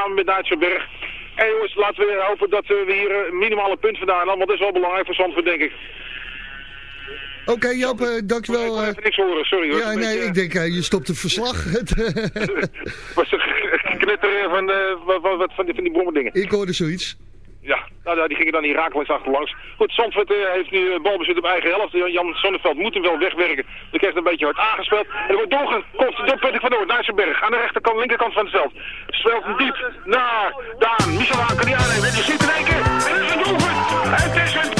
samen met Duitserberg. En jongens, laten we hopen dat we hier minimaal een punt vandaan halen, want dat is wel belangrijk voor Zandvoort, denk ik. Oké, okay, Joop, uh, dankjewel. Ik even niks horen, sorry. Ja, nee, ik denk, uh, je stopt het verslag. was een knetter van, wat, wat, van, die, van die bommendingen. Ik hoorde zoiets. Ja, nou, die gingen dan hier rakelings achterlangs. Goed, Zandvoort uh, heeft nu uh, balbezit op eigen helft. Jan Sonneveld moet hem wel wegwerken. De krijgt een beetje hard aangespeeld. En er wordt. Komt de doelpunt van Noord, Nijsselberg. Aan de rechterkant, linkerkant van het veld. Speelt hem diep naar Daan. Michel Haan kan die aannemen. En die ziet in één keer. En het is een doelpunt. Het is.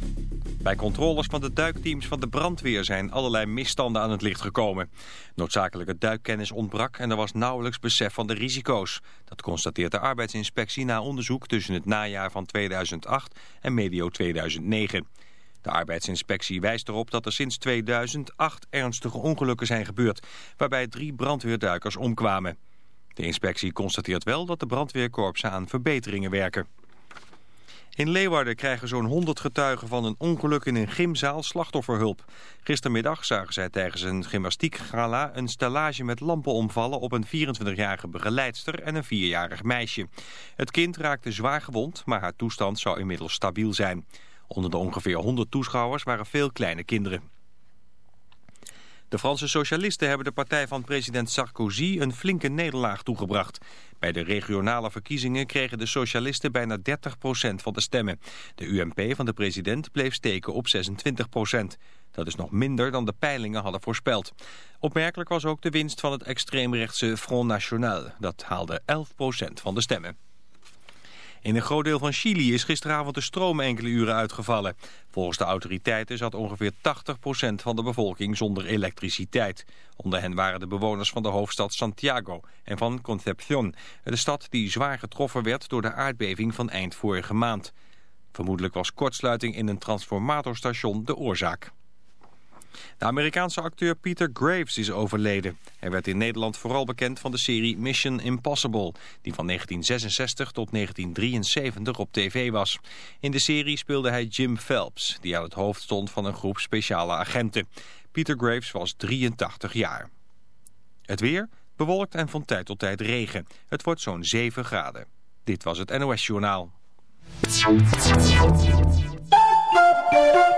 Bij controles van de duikteams van de brandweer zijn allerlei misstanden aan het licht gekomen. Noodzakelijke duikkennis ontbrak en er was nauwelijks besef van de risico's. Dat constateert de arbeidsinspectie na onderzoek tussen het najaar van 2008 en medio 2009. De arbeidsinspectie wijst erop dat er sinds 2008 ernstige ongelukken zijn gebeurd, waarbij drie brandweerduikers omkwamen. De inspectie constateert wel dat de brandweerkorpsen aan verbeteringen werken. In Leeuwarden krijgen zo'n 100 getuigen van een ongeluk in een gymzaal slachtofferhulp. Gistermiddag zagen zij tijdens een gymnastiekgala een stellage met lampen omvallen op een 24-jarige begeleidster en een 4-jarig meisje. Het kind raakte zwaar gewond, maar haar toestand zou inmiddels stabiel zijn. Onder de ongeveer 100 toeschouwers waren veel kleine kinderen. De Franse socialisten hebben de partij van president Sarkozy een flinke nederlaag toegebracht. Bij de regionale verkiezingen kregen de socialisten bijna 30% van de stemmen. De UMP van de president bleef steken op 26%. Dat is nog minder dan de peilingen hadden voorspeld. Opmerkelijk was ook de winst van het extreemrechtse Front National. Dat haalde 11% van de stemmen. In een groot deel van Chili is gisteravond de stroom enkele uren uitgevallen. Volgens de autoriteiten zat ongeveer 80% van de bevolking zonder elektriciteit. Onder hen waren de bewoners van de hoofdstad Santiago en van Concepción. De stad die zwaar getroffen werd door de aardbeving van eind vorige maand. Vermoedelijk was kortsluiting in een transformatorstation de oorzaak. De Amerikaanse acteur Peter Graves is overleden. Hij werd in Nederland vooral bekend van de serie Mission Impossible... die van 1966 tot 1973 op tv was. In de serie speelde hij Jim Phelps... die aan het hoofd stond van een groep speciale agenten. Peter Graves was 83 jaar. Het weer bewolkt en van tijd tot tijd regen. Het wordt zo'n 7 graden. Dit was het NOS Journaal.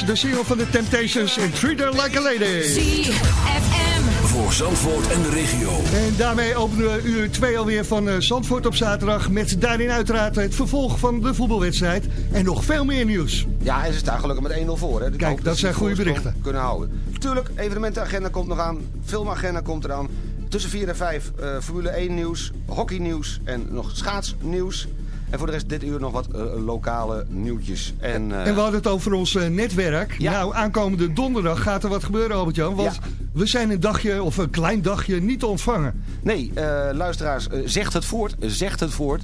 Was de single van de Temptations en Treat Her Like a Lady. ZFM. Voor Zandvoort en de regio. En daarmee openen we uur 2 alweer van uh, Zandvoort op zaterdag. Met daarin uiteraard het vervolg van de voetbalwedstrijd. En nog veel meer nieuws. Ja, en ze staan gelukkig met 1-0 voor. Hè. Kijk, dat zijn goede berichten. Kunnen houden. Tuurlijk, evenementenagenda komt nog aan. Filmagenda komt eraan. Tussen 4 en 5 uh, Formule 1 nieuws, hockey nieuws en nog schaatsnieuws. En voor de rest dit uur nog wat uh, lokale nieuwtjes. En, uh... en we hadden het over ons uh, netwerk. Ja. Nou, aankomende donderdag gaat er wat gebeuren, Albert-Jan. Want ja. we zijn een dagje, of een klein dagje, niet te ontvangen. Nee, luisteraars, zegt het voort, zegt het voort.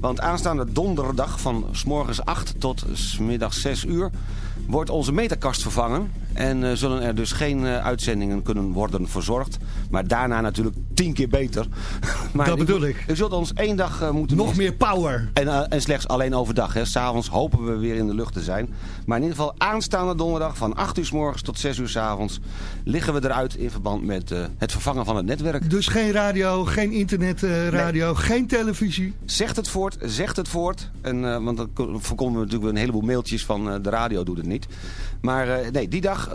Want aanstaande donderdag van s morgens 8 tot s middags 6 uur wordt onze meterkast vervangen. En zullen er dus geen uitzendingen kunnen worden verzorgd. Maar daarna natuurlijk tien keer beter. maar dat bedoel ik. U zult ons één dag uh, moeten Nog meer power. En, en slechts alleen overdag. S'avonds hopen we weer in de lucht te zijn. Maar in ieder geval aanstaande donderdag van 8 uur s morgens tot 6 uur s avonds... liggen we eruit in verband met het vervangen van het netwerk. Dus geen radio, geen internetradio, nee. geen televisie? Zegt het voort, zegt het voort. En, want dan voorkomen we natuurlijk een heleboel mailtjes van de radio doet het niet. Maar nee, die dag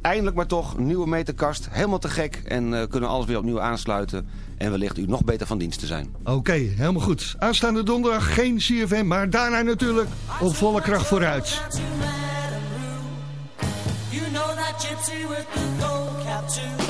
eindelijk maar toch, nieuwe meterkast. Helemaal te gek en uh, kunnen alles weer opnieuw aansluiten. En wellicht u nog beter van dienst te zijn. Oké, okay, helemaal goed. Aanstaande donderdag geen CFM, maar daarna natuurlijk op volle kracht vooruit. You know that gypsy with the gold cap too.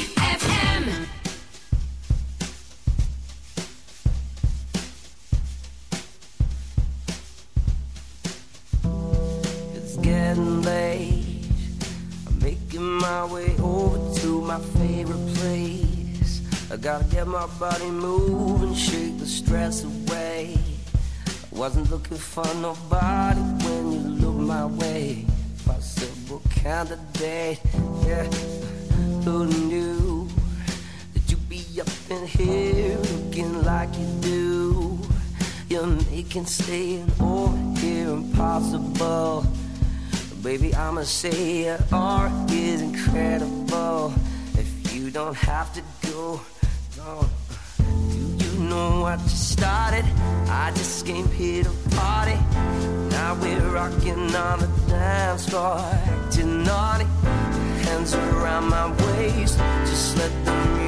looking for nobody when you look my way. Possible candidate, yeah. Who knew that you'd be up in here looking like you do? You're making staying over here impossible. Baby, I'ma say your art is incredible. If you don't have to go, no. Do you know what you started? I just came here to we're rocking on the dance floor, acting naughty. Hands around my waist, just let the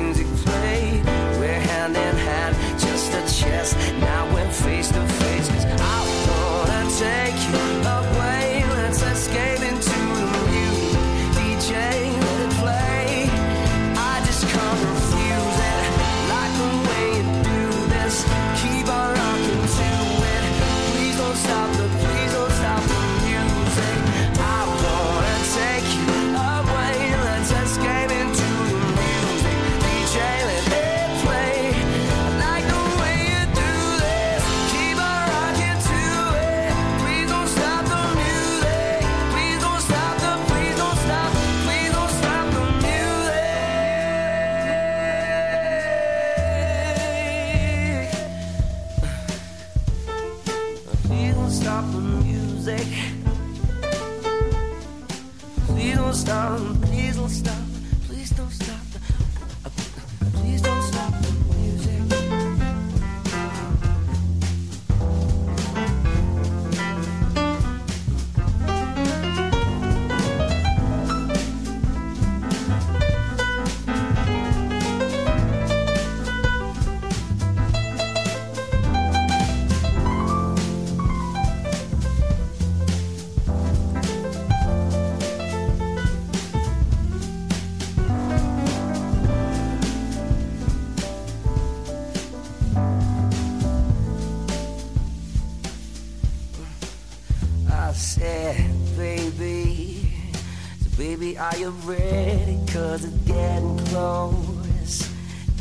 you ready? Cause it's getting close.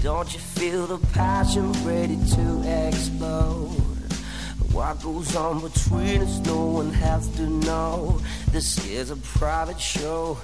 Don't you feel the passion ready to explode? What goes on between us, no one has to know. This is a private show.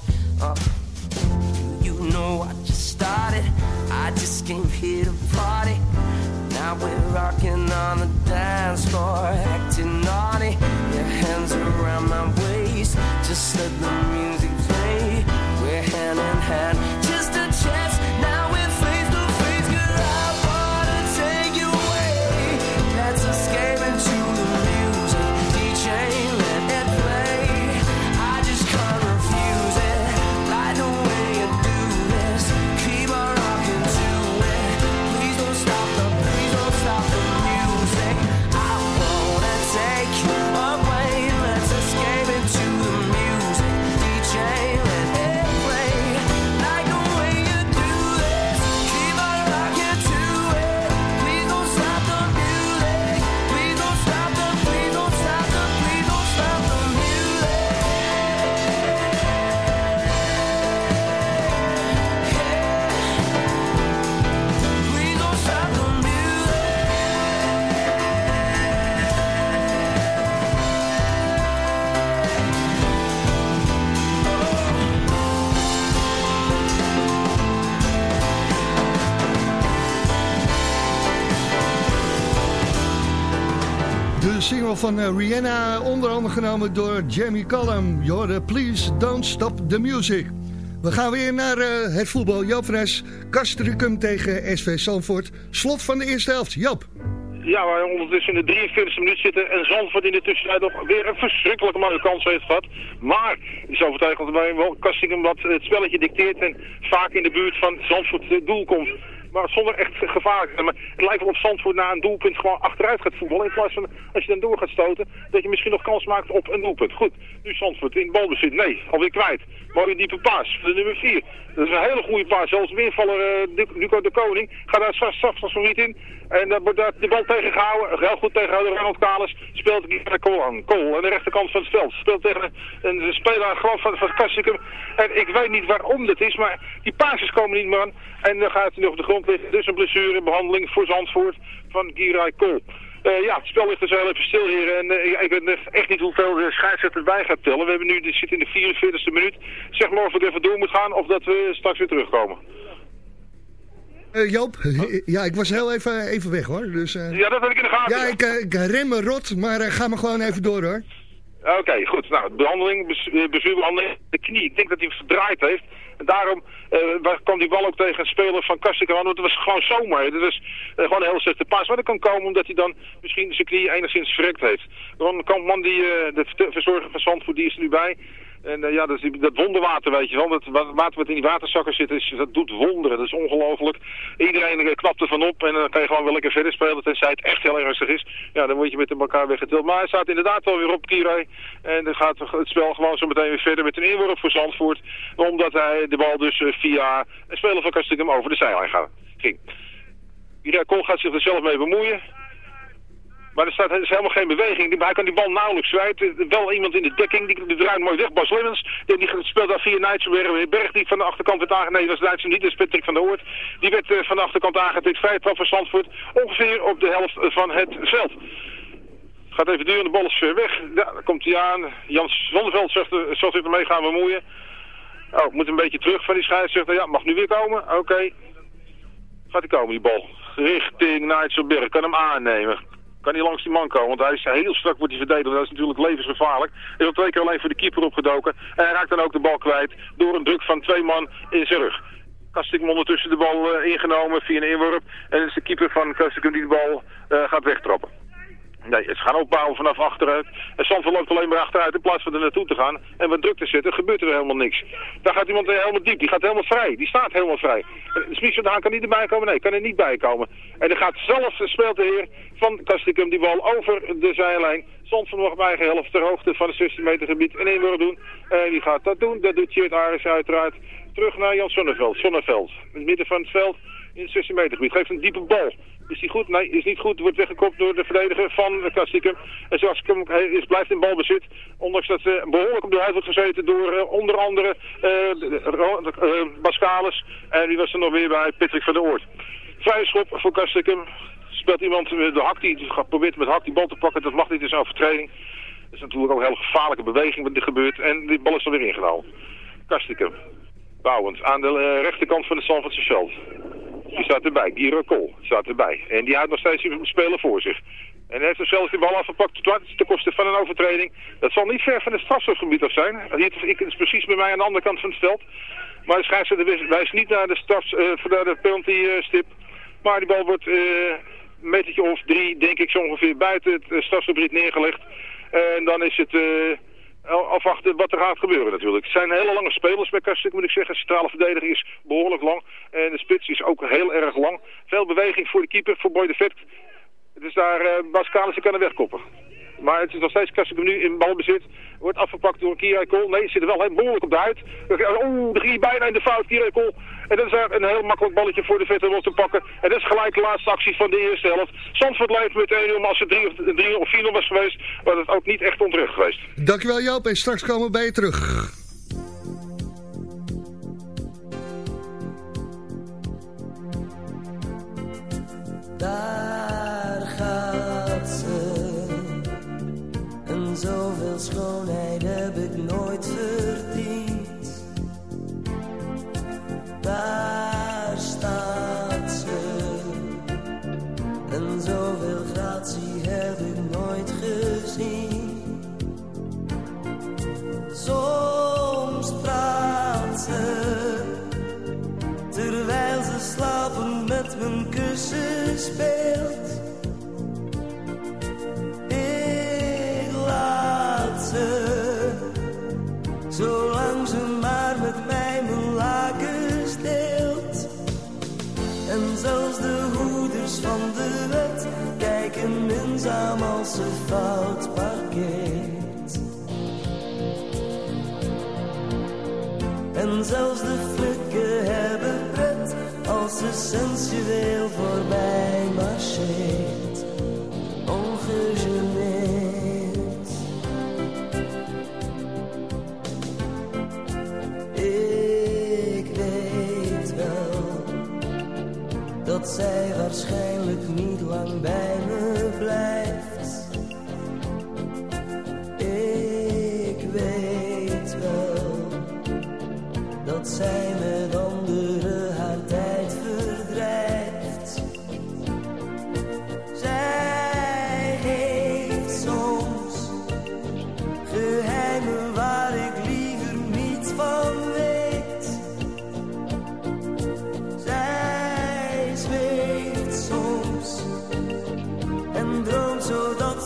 Van eh, Rihanna, onder andere genomen door Jamie Cullum. Je hoorde Please Don't Stop the Music. We gaan weer naar eh, het voetbal. Joop Fres, Castricum tegen SV Zandvoort. Slot van de eerste helft. Joop. Ja, waar ondertussen in de 43e minuut zitten en Zandvoort in de tussentijd nog weer een verschrikkelijk mooie kans heeft gehad. Maar is overtuigd dat bij wel Kastingem wat het spelletje dicteert en vaak in de buurt van Zandvoort doel komt. Maar zonder echt zijn. Maar het lijkt wel op Zandvoort na een doelpunt gewoon achteruit gaat voetballen. In plaats van als je dan door gaat stoten, dat je misschien nog kans maakt op een doelpunt. Goed, nu Zandvoort in balbezit. Nee, alweer kwijt. Mooie diepe paas. De nummer 4. Dat is een hele goede paas. Zelfs weervaller uh, Duco de Koning gaat daar straks straks als favoriet in. En dan wordt daar de bal tegengehouden. Heel goed tegenhouden. Ronald Kalis speelt naar Kool aan. Kool aan de rechterkant van het veld. Speelt tegen een, speler geloof van, van Kassikum. En ik weet niet waarom dat is, maar die paasjes komen niet meer aan. En dan gaat hij nog op de grond liggen. Dus een blessurebehandeling voor Zandvoort van Giray Kool. Uh, ja, het spel ligt dus heel even stil hier. En uh, ik weet echt niet hoeveel de scheidsrechter erbij gaat tellen. We hebben nu, dit zit in de 44e minuut. Zeg maar of ik even door moet gaan of dat we straks weer terugkomen. Uh, Joop, ja, ik was heel even, even weg hoor. Dus, ja, dat heb ik in de gaten. Ja, ik, ik rem me rot, maar ga maar gewoon even door hoor. Oké, goed. Nou, behandeling, bestuurbehandeling, de knie. Ik denk dat hij verdraaid heeft. En daarom uh, kwam die bal ook tegen een speler van Kastikan aan. Want het was gewoon zomaar. Het was uh, gewoon een heel slechte paas. Maar dat kan komen omdat hij dan misschien zijn knie enigszins verrekt heeft. Kan man die, uh, de verzorger van Zandvoort, die is er nu bij. En uh, ja, dat, wonderwater, weet je wel. Dat water wat in die waterzakken zit, is, dat doet wonderen. Dat is ongelooflijk. Iedereen uh, knapt ervan op en dan uh, kan je gewoon wel lekker verder spelen. Tenzij het echt heel ernstig is. Ja, dan word je met elkaar weer getild. Maar hij staat inderdaad wel weer op, Kirai. En dan gaat het spel gewoon zo meteen weer verder met een inworp voor Zandvoort. Omdat hij de bal dus via een speler van Kastikum over de zijlijn ging. Kirai Kool gaat zich er zelf mee bemoeien. Maar er staat is helemaal geen beweging. Hij kan die bal nauwelijks kwijt. Wel iemand in de dekking, die, draait mooi weg. Bas Lemmens, die, die speelt daar via Nijtsenberg. Berg die van de achterkant werd. Nee, dat is Nijtsen niet, dat is Patrick van der Hoort. Die werd uh, van de achterkant aangetikt. Vrij trap van Zandvoort. Ongeveer op de helft van het veld. Gaat even duren, de bal is ver weg. Ja, daar komt hij aan. Jans Zonneveld zegt, zal zich ermee gaan bemoeien. Oh, moet een beetje terug van die scheidsrechter. Ja, mag nu weer komen. Oké. Gaat hij komen, die bal. Richting Nijtsenberg. Kan hem aannemen kan hij langs die man komen. Want hij is heel strak wordt hij verdedigd. Dat is natuurlijk levensgevaarlijk. Hij is al twee keer alleen voor de keeper opgedoken. En hij raakt dan ook de bal kwijt door een druk van twee man in zijn rug. Kastikum ondertussen de bal eh, ingenomen via een inworp. En is de keeper van Kastikum die de bal eh, gaat wegtrappen. Nee, ze gaan opbouwen vanaf achteruit. En Zandvoort loopt alleen maar achteruit in plaats van er naartoe te gaan. En wat druk te zetten, gebeurt er helemaal niks. Daar gaat iemand eh, helemaal diep, die gaat helemaal vrij. Die staat helemaal vrij. Smits van de Haan kan niet erbij komen? Nee, kan er niet bij komen. En dan gaat zelfs, speelt de heer van Kastikum die bal over de zijlijn. Zandvoort nog eigen helft ter hoogte van het 16 meter gebied. En één wil doen. En die gaat dat doen. Dat doet Tjeerd Aris uiteraard. Terug naar Jan Sonneveld. Sonneveld. In het midden van het veld in het 16 meter gebied. Geeft een diepe bal. Is die goed? Nee, is niet goed. Wordt weggekopt door de verdediger van Kastikum. En zoals is, blijft in balbezit. Ondanks dat ze behoorlijk op de huid wordt gezeten door uh, onder andere uh, Bascalis. En die was er nog weer bij Patrick van der Oort. Vrije schop voor Kastikum. Speelt iemand de hak die probeert met hak die bal te pakken. Dat mag niet in zo'n overtreding. Dat is natuurlijk ook een hele gevaarlijke beweging wat er gebeurt. En die bal is er weer ingenomen. Kastikum. Bouwend aan de uh, rechterkant van het Zandvoortse veld. Die staat erbij. Giro Kool staat erbij. En die houdt nog steeds een speler voor zich. En hij heeft er zelfs die bal afgepakt ten koste van een overtreding. Dat zal niet ver van het strafstofgebied af zijn. Het is precies bij mij aan de andere kant van het veld. Maar de scheidsrechter wijst niet naar de, strafs, uh, naar de penalty stip. Maar die bal wordt een metertje of drie, denk ik, zo ongeveer buiten het strafstofgebied neergelegd. En dan is het afwachten wat er gaat gebeuren natuurlijk. Het zijn hele lange spelers bij Kastik, moet ik zeggen. De centrale verdediger is behoorlijk lang. En de spits is ook heel erg lang. Veel beweging voor de keeper, voor Boy de Vet. Dus daar, uh, Bas Kalissen kan er wegkoppen. Maar het is nog steeds Kastik nu in balbezit. Wordt afgepakt door Kieraj Kool. Nee, zit er wel heel behoorlijk op de huid. Oeh, ging bijna in de fout, Kieraj Kool. En dat is een heel makkelijk balletje voor de vetter los te pakken. En dat is gelijk de laatste actie van de eerste helft. Zandvoort leidt met 1-0, maar als het 3 of 4-0 was geweest, was het ook niet echt onterecht geweest. Dankjewel Joop, en straks komen we bij je terug. Daar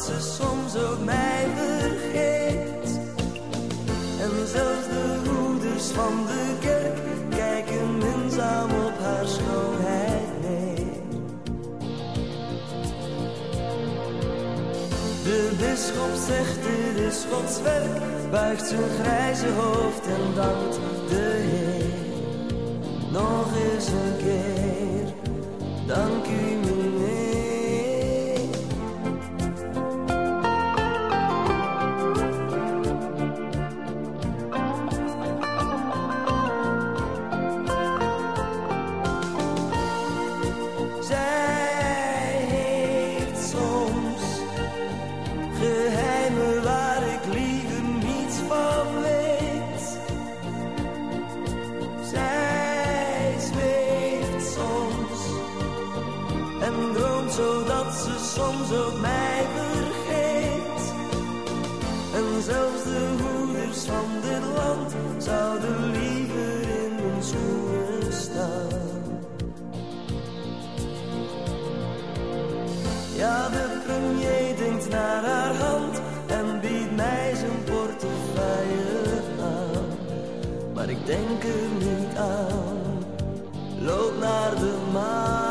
ze soms ook mij vergeet. En zelfs de hoeders van de kerk kijken minzaam op haar schoonheid neer. De bisschop zegt dit is Gods werk, buigt zijn grijze hoofd en dankt de Heer. Nog eens een keer, dank u. denk er niet aan, loop naar de maan.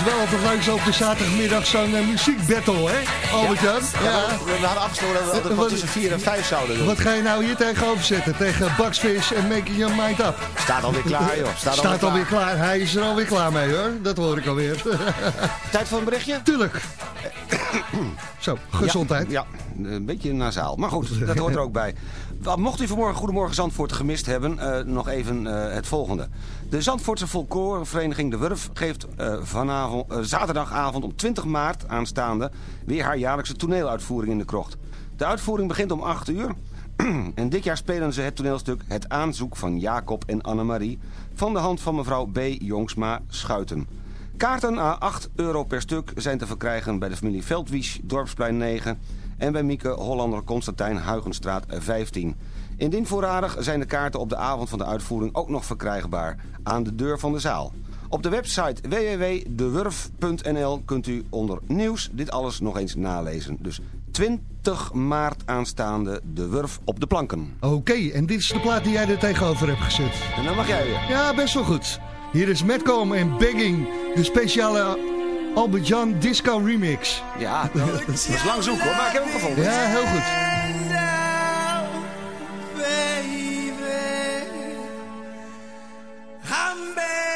Is wel altijd leuk zo op de zaterdagmiddag zo'n eh, muziekbattle, hè? Albert-Jan? Ja, we, we hadden afgesproken dat we altijd wat tussen 4 en 5 zouden doen. Wat ga je nou hier tegenover zetten? Tegen Bugs Fish en Making Your Mind Up. Staat alweer klaar, joh. Staat, Staat alweer klaar. Hij is er alweer klaar mee, hoor. Dat hoor ik alweer. Tijd voor een berichtje? Tuurlijk. Zo, gezondheid. Ja, ja, een beetje nasaal. Maar goed, dat hoort er ook bij. Wat Mocht u vanmorgen Goedemorgen Zandvoort gemist hebben, eh, nog even eh, het volgende. De Zandvoortse folklorevereniging De Wurf geeft eh, vanavond, eh, zaterdagavond om 20 maart aanstaande weer haar jaarlijkse toneeluitvoering in de krocht. De uitvoering begint om 8 uur. en dit jaar spelen ze het toneelstuk Het aanzoek van Jacob en Annemarie van de hand van mevrouw B. Jongsma Schuiten. Kaarten à 8 euro per stuk zijn te verkrijgen bij de familie Veldwies, Dorpsplein 9... en bij Mieke Hollander Constantijn Huigenstraat 15. Indien voorradig zijn de kaarten op de avond van de uitvoering ook nog verkrijgbaar aan de deur van de zaal. Op de website www.dewurf.nl kunt u onder nieuws dit alles nog eens nalezen. Dus 20 maart aanstaande De Wurf op de planken. Oké, en dit is de plaat die jij er tegenover hebt gezet. En dan mag jij weer. Ja, best wel goed. Hier is Metcom en Begging, de speciale Albert-Jan Disco Remix. Ja, dat is lang zoeken hoor, maar ik heb hem gevonden. Ja, heel goed. I'm begging.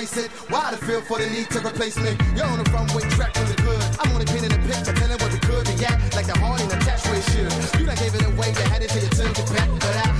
Why the feel for the need to replace me? You're on the front runway track with the good. I'm only painting a picture, telling what we could be at. Like the heart ain't attached where it should. You done gave it away, you had it till you took it back. But I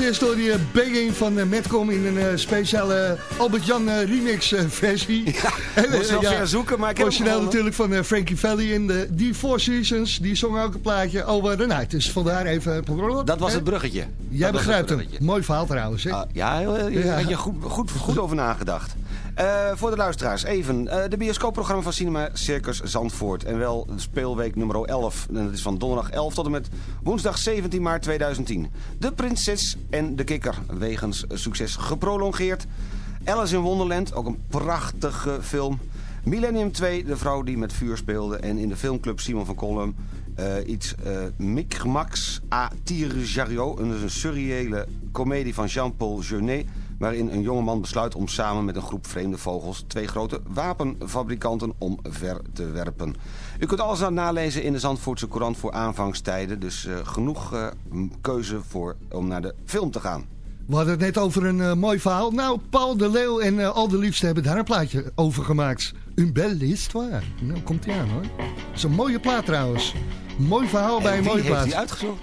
Als eerste hoor je Begging van uh, Metcom in een uh, speciale Albert-Jan remix versie. Ja, en, moest wel ja, zoeken, maar ik heb Origineel natuurlijk van Frankie Valli in de die Four Seasons. Die zong ook een plaatje over de night. Dus vandaar even... Dat was het bruggetje. Jij dat begrijpt hem. Mooi verhaal trouwens. Hè? Uh, ja, je ja. je goed, goed, goed over nagedacht. Uh, voor de luisteraars, even. Uh, de bioscoopprogramma van Cinema Circus Zandvoort. En wel speelweek nummer 11. En dat is van donderdag 11 tot en met woensdag 17 maart 2010. De Prinses en de Kikker. Wegens succes geprolongeerd. Alice in Wonderland, ook een prachtige film. Millennium 2, de vrouw die met vuur speelde. En in de filmclub Simon van Kolm uh, iets uh, Micmacs à Tire Jariot. Een, een surreële komedie van Jean-Paul Jeunet waarin een jongeman besluit om samen met een groep vreemde vogels... twee grote wapenfabrikanten omver te werpen. U kunt alles aan nalezen in de Zandvoortse Courant voor aanvangstijden. Dus uh, genoeg uh, keuze voor, om naar de film te gaan. We hadden het net over een uh, mooi verhaal. Nou, Paul de Leeuw en Al de Liefste hebben daar een plaatje over gemaakt. Een belle histoire. Nou, komt ie aan hoor. Dat is een mooie plaat trouwens. Mooi verhaal en bij een mooie plaat. heeft hij uitgezocht?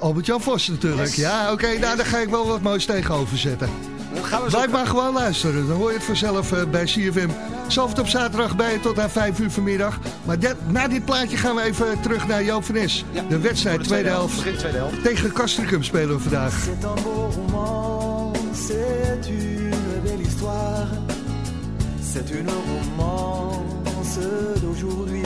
Albert-Jan Vos natuurlijk. Yes. Ja, oké, okay, nou, daar ga ik wel wat moois tegenover zetten. Blijf maar gewoon luisteren. Dan hoor je het vanzelf uh, bij CFM. Zalvert op zaterdag bij tot aan 5 uur vanmiddag. Maar dit, na dit plaatje gaan we even terug naar Joop van Nes. Ja, de wedstrijd, de tweede, helft. Begin tweede helft. Tegen Castricum spelen we vandaag. C'est un beau roman, c'est une belle histoire. C'est une romance d'aujourd'hui.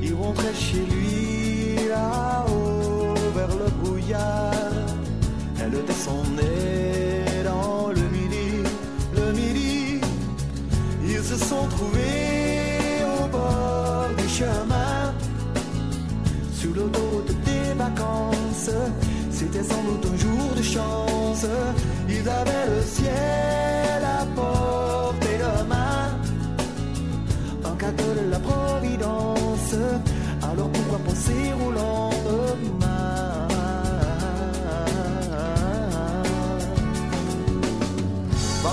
Il rentrait chez lui là-haut vers le brouillard. Elle descendait dans le midi, le midi. Ils se sont trouvés au bord du chemin, sur l'autoroute des vacances. C'était sans doute un jour de chance. Ils avaient le ciel à portée de main, un cadeau de la Providence. Alors pourquoi penser au lendemain?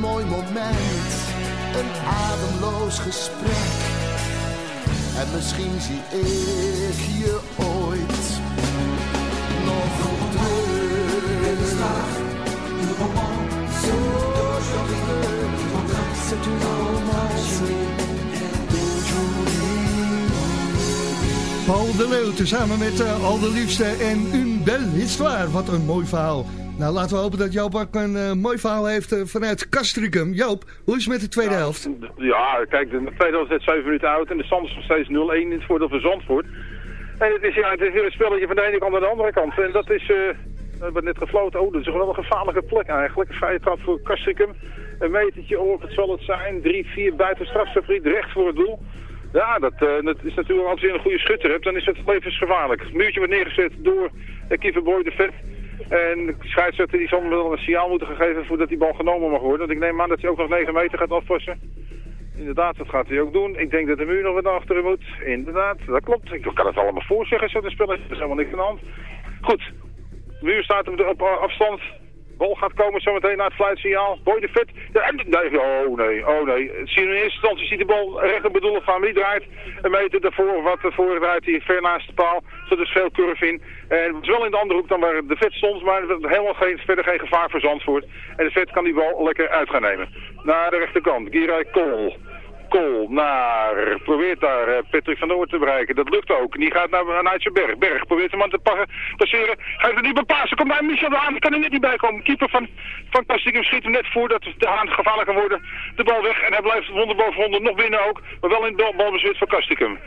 Mooi moment, een ademloos gesprek. En misschien zie ik je ooit nog terug. C'est une romance Paul de Leeuw, tezamen met uh, Al de Liefste en Une Belle Histoire. Wat een mooi verhaal. Nou, laten we hopen dat Joop ook een uh, mooi verhaal heeft uh, vanuit Castricum. Joop, hoe is het met de tweede helft? Ja, kijk, de tweede helft is net 7 minuten oud en de stand is nog steeds 0-1 in het voordeel van Zandvoort. En het is, ja, het is weer een spelletje van de ene kant naar de andere kant. En dat is, we hebben net gefloten, oh, dat is wel een gevaarlijke plek eigenlijk. Een vrije trap voor Castricum. Een metertje op, het zal het zijn. 3-4 buiten strafstofgebied, recht voor het doel. Ja, dat, uh, dat is natuurlijk als je een goede schutter hebt, dan is het levensgevaarlijk. Het muurtje wordt neergezet door uh, Kiefer Boy de Vet. En de scheidsrechter die zal wel een signaal moeten geven voordat die bal genomen mag worden. Want ik neem aan dat hij ook nog 9 meter gaat afpassen. Inderdaad, dat gaat hij ook doen. Ik denk dat de muur nog wat naar achteren moet. Inderdaad, dat klopt. Ik kan het allemaal voorzeggen, zo te spelen. Er is helemaal niks aan de hand. Goed, de muur staat op afstand. Bal gaat komen zometeen naar het fluitsignaal. Boy de Vet. Oh nee, oh nee. In eerste instantie ziet de bal recht op bedoelde van wie draait. Een meter daarvoor of wat ervoor draait hij ver naast de paal. Dus veel curve in. En het is wel in de andere hoek dan waar de Vet stond. Maar helemaal geen, verder geen gevaar voor Zandvoort. En de Vet kan die bal lekker uit gaan nemen. Naar de rechterkant. Giray Kool. Kool naar, probeert daar uh, Patrick van Noord te bereiken. Dat lukt ook. Die gaat naar, naar berg. Berg probeert hem aan te passeren. Gaat er niet bepassen. Komt bij Michel de Haan. Kan er net niet bij komen. Keeper van, van Kastikum schiet hem net voor dat de Haan gevaarlijk kan worden. De bal weg en hij blijft wonder boven wonder nog binnen ook. Maar wel in de balbezit van Kastikum.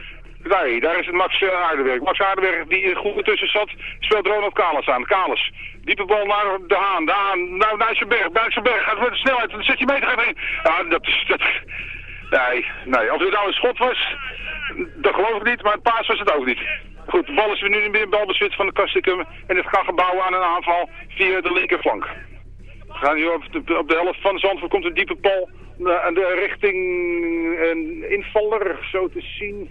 Nee, daar is het Max uh, Aardenberg. Max Aardenberg die goed ertussen zat, speelt Ronald Kalas aan. Kalas. Diepe bal naar de Haan. De Haan, nou, naar zijn berg. Bij zijn berg. Gaat met de snelheid. De 16 meter erin. Ja, dat is... Dat, Nee, nee. Als het nou een schot was, dat geloof ik niet, maar een paas was het ook niet. Goed, de bal is weer nu in balbezit van de Kastikum en het gaat gebouwen aan een aanval via de linkerflank. We gaan nu op de, op de helft van Zandvoort komt een diepe bal aan de richting een invaller, zo te zien.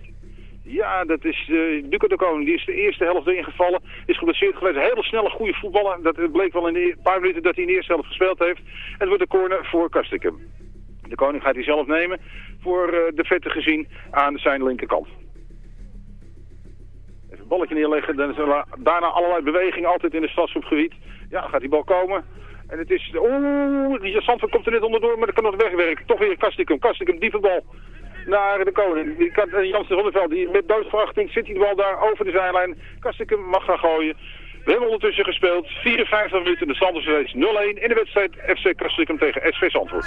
Ja, dat is uh, Duco de Koning. Die is de eerste helft ingevallen. Is geblesseerd geweest. Hele snelle, goede voetballer. Dat bleek wel in een paar minuten dat hij in de eerste helft gespeeld heeft. En het wordt een corner voor Kastikum. De koning gaat hij zelf nemen voor uh, de vette gezien aan zijn linkerkant. Even een balletje neerleggen, dan is er daarna allerlei beweging altijd in het stadsgroepgebied. Ja, gaat die bal komen. En het is, oeh, die Zandvoort komt er net onderdoor, maar dat kan nog wegwerken. Toch weer Kastikum, Kastikum, diepe bal naar de koning. Die kan, uh, Jansen Ronneveld, die met doodverachting zit die bal daar over de zijlijn. Kastikum mag gaan gooien. We hebben ondertussen gespeeld, 54 minuten, de stand is 0-1 in de wedstrijd FC Kastikum tegen SV Zandvoort.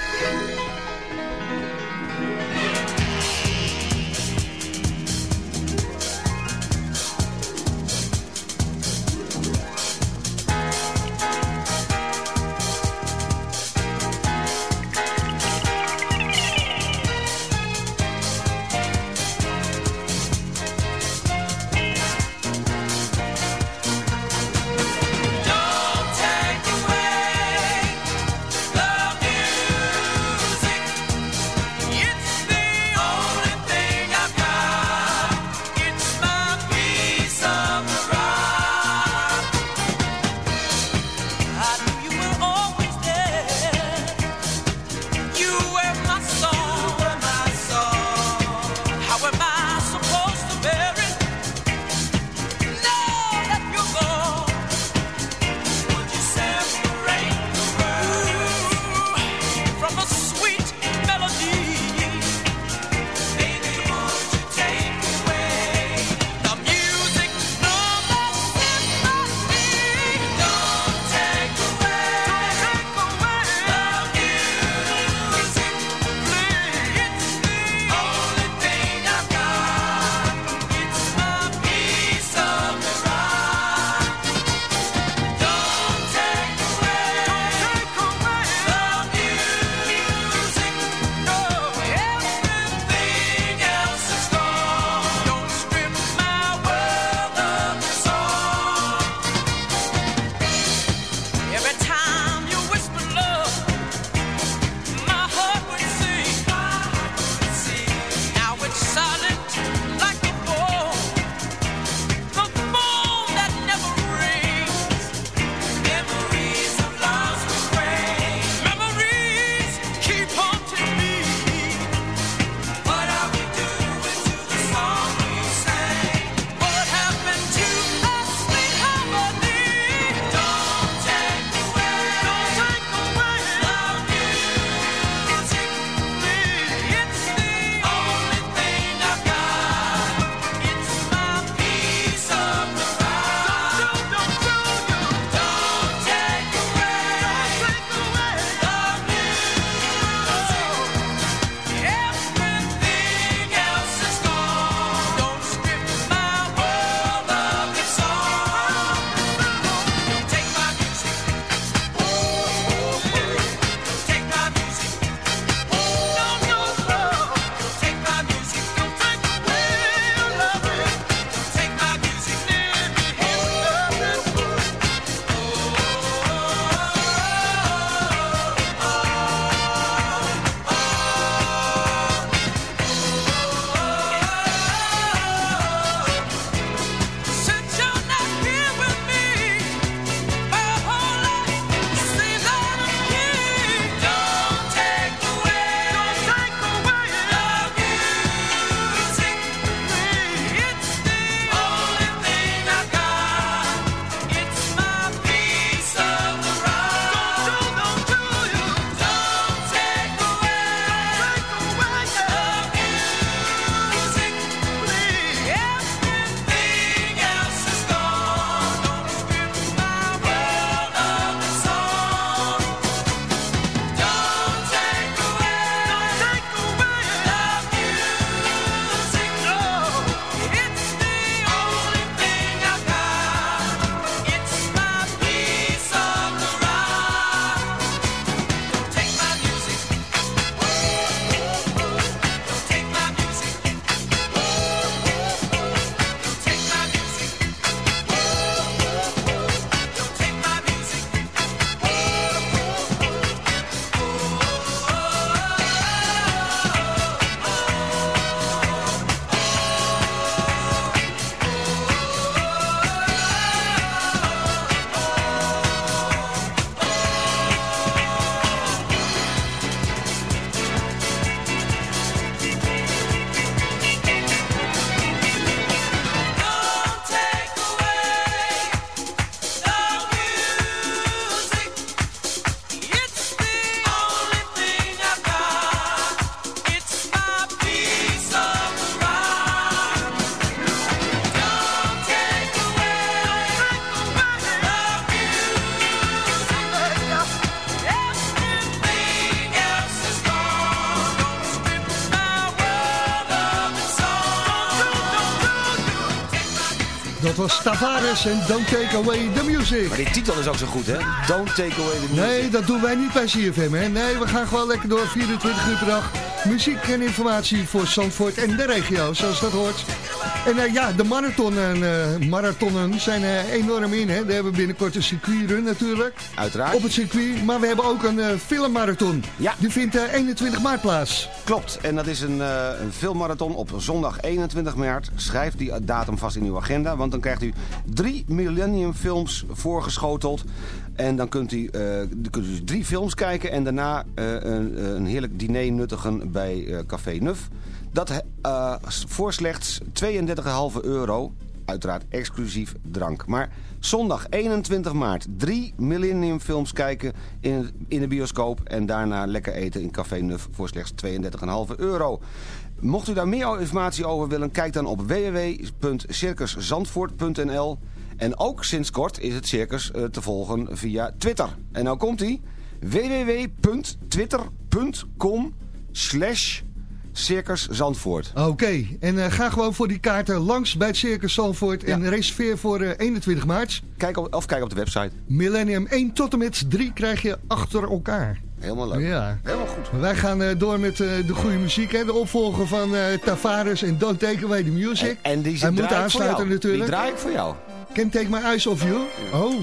Tavares en Don't Take Away the Music. Maar die titel is ook zo goed, hè? Don't take away the music. Nee, dat doen wij niet bij CFM, hè? Nee, we gaan gewoon lekker door 24 uur per dag. Muziek en informatie voor Zandvoort en de regio, zoals dat hoort. En eh, ja, de marathonnen, eh, marathonnen zijn eh, enorm in, hè? We hebben binnenkort een circuitrun natuurlijk. Uiteraard. Op het circuit, maar we hebben ook een eh, filmmarathon. Ja. Die vindt eh, 21 maart plaats. Klopt, en dat is een, eh, een filmmarathon op zondag 21 maart. Schrijf die datum vast in uw agenda, want dan krijgt u drie Millennium films voorgeschoteld. En dan kunt u, eh, dan kunt u dus drie films kijken en daarna eh, een, een heerlijk diner nuttigen bij eh, Café Nuf. Dat eh, voor slechts 32,5 euro. Uiteraard exclusief drank. Maar zondag 21 maart drie Millennium films kijken in, in de bioscoop. En daarna lekker eten in Café Nuf voor slechts 32,5 euro. Mocht u daar meer informatie over willen, kijk dan op www.circuszandvoort.nl. En ook sinds kort is het circus eh, te volgen via Twitter. En nou komt hij www.twitter.com slash Circus Zandvoort. Oké, en eh, ga gewoon voor die kaarten langs bij het Circus Zandvoort en reserveer voor eh, 21 maart. Kijk op, of kijk op de website. Millennium 1 tot en met 3 krijg je achter elkaar. Helemaal leuk. Ja. Helemaal goed. Wij gaan eh, door met de goede muziek. Hè? De opvolger van eh, Tavares en Don't Take Away the Music. En die Hij moet aansluiten natuurlijk. Die draai ik voor jou. Can Take My Eyes Off You. Oh,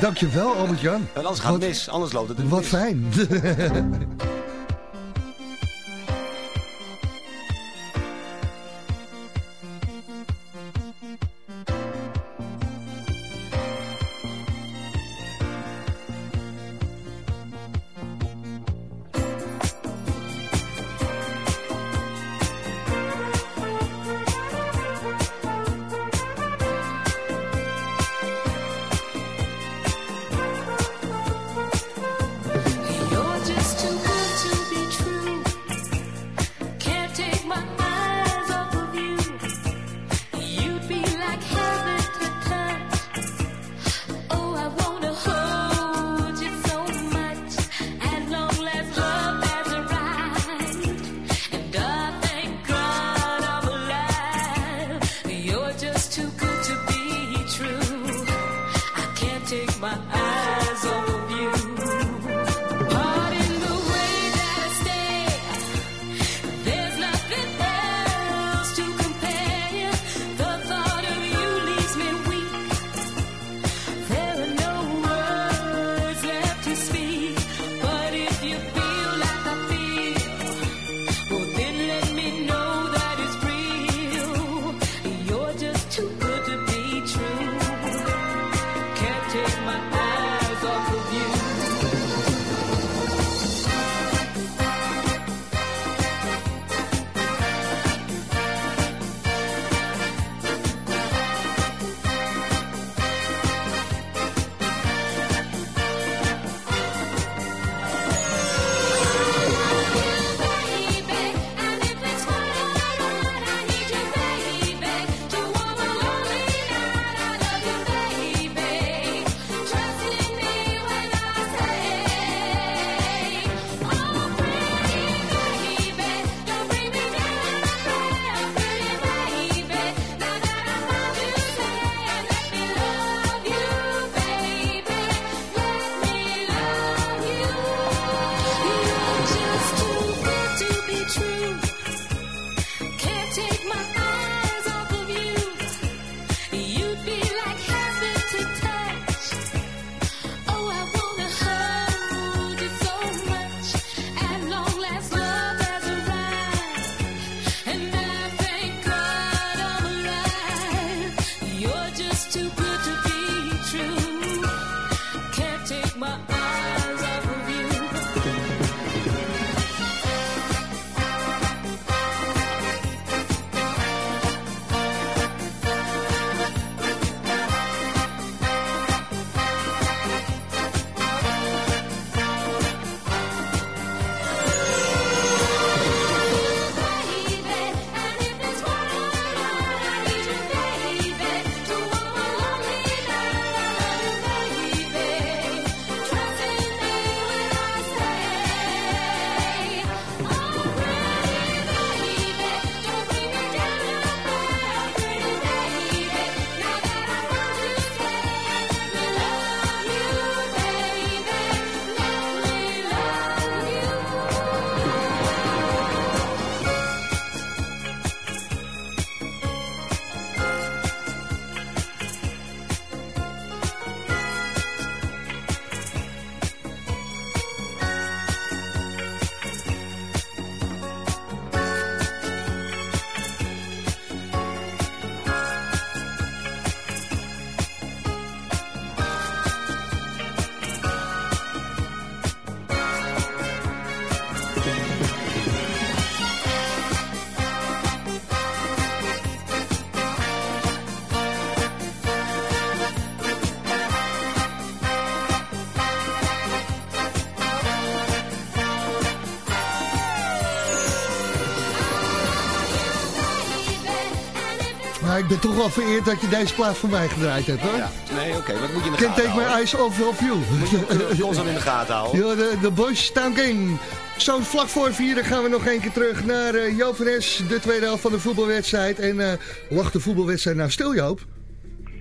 dankjewel Albert-Jan. En anders gaat het mis. Anders loopt het Wat mis. fijn. ik ben toch wel vereerd dat je deze plaat voor mij gedraaid hebt, hoor. Ja, nee, oké. Wat moet je in de Can't gaten take my eyes off of you. Moet je constant in de gaten houden. Ja, de, de boys staan game. Zo vlak voor vieren gaan we nog één keer terug naar uh, Joop van Es, de tweede helft van de voetbalwedstrijd. En uh, lag de voetbalwedstrijd nou stil, Joop?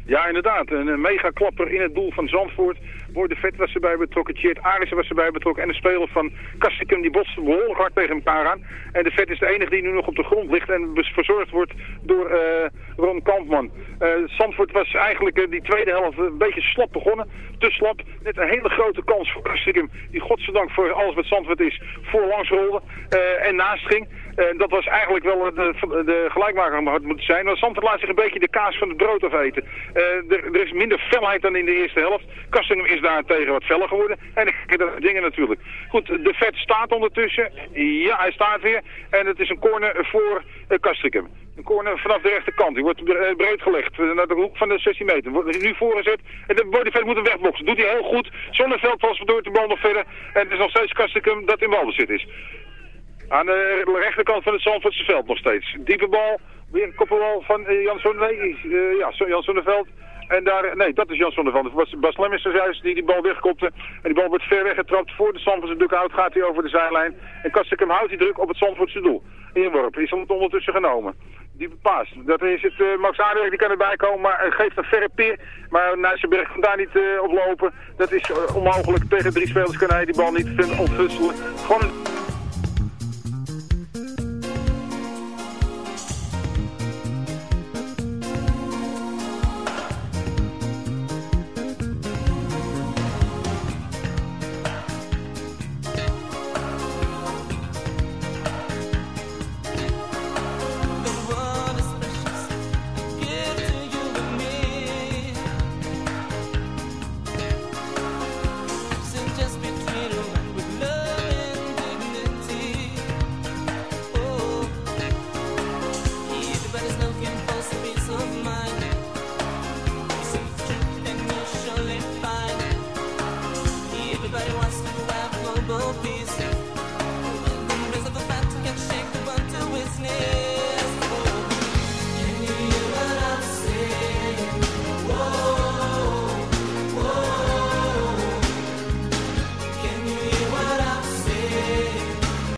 Ja, inderdaad. Een, een mega klapper in het doel van Zandvoort. Boy de Vet was erbij betrokken, Tjeerd Arissen was erbij betrokken en de speler van Kastikum die botste behoorlijk hard tegen elkaar aan. En de Vet is de enige die nu nog op de grond ligt en verzorgd wordt door uh, Ron Kampman. Uh, was eigenlijk uh, die tweede helft een beetje slap begonnen, te slap. Net een hele grote kans voor Kastikum, die godzijdank voor alles wat Zandvoort is voorlangs rolde en naast ging. Uh, dat was eigenlijk wel de, de gelijkmaker had moeten zijn. Want Zandvoort laat zich een beetje de kaas van het brood afeten. Uh, er, er, is minder felheid dan in de eerste helft. Kastingem is daartegen wat feller geworden. En ik dingen natuurlijk. Goed, de vet staat ondertussen. Ja, hij staat weer. En het is een corner voor uh. Een corner vanaf de rechterkant. Die wordt breed gelegd. Naar de hoek van de 16 meter. Wordt nu voorgezet. En de Bodyvet moet hem wegboksen. Doet hij heel goed. Zonneveld was door de bal nog verder. En het is nog steeds Kastrikum dat in balbezit is. Aan de rechterkant van het Zandvoortse veld nog steeds. Diepe bal, weer een koppenbal van uh, Jan Zonneveld. Uh, ja, Jan. En daar, nee, dat is Jan Zonneveld. Was Bas Lemmers juist die die bal wegkopte. En die bal wordt ver weggetrapt voor de Zandvoortse dugout. Gaat hij over de zijlijn. En Kastikum houdt die druk op het Zandvoortse doel. Inworp is ondertussen genomen. Diepe paas. Dat is het, uh, Max Aardig, die kan erbij komen, maar geeft een verre peer. Maar Nijsselberg kan daar niet uh, op lopen. Dat is onmogelijk. Tegen drie spelers kan hij die bal niet ontfutselen. Gewoon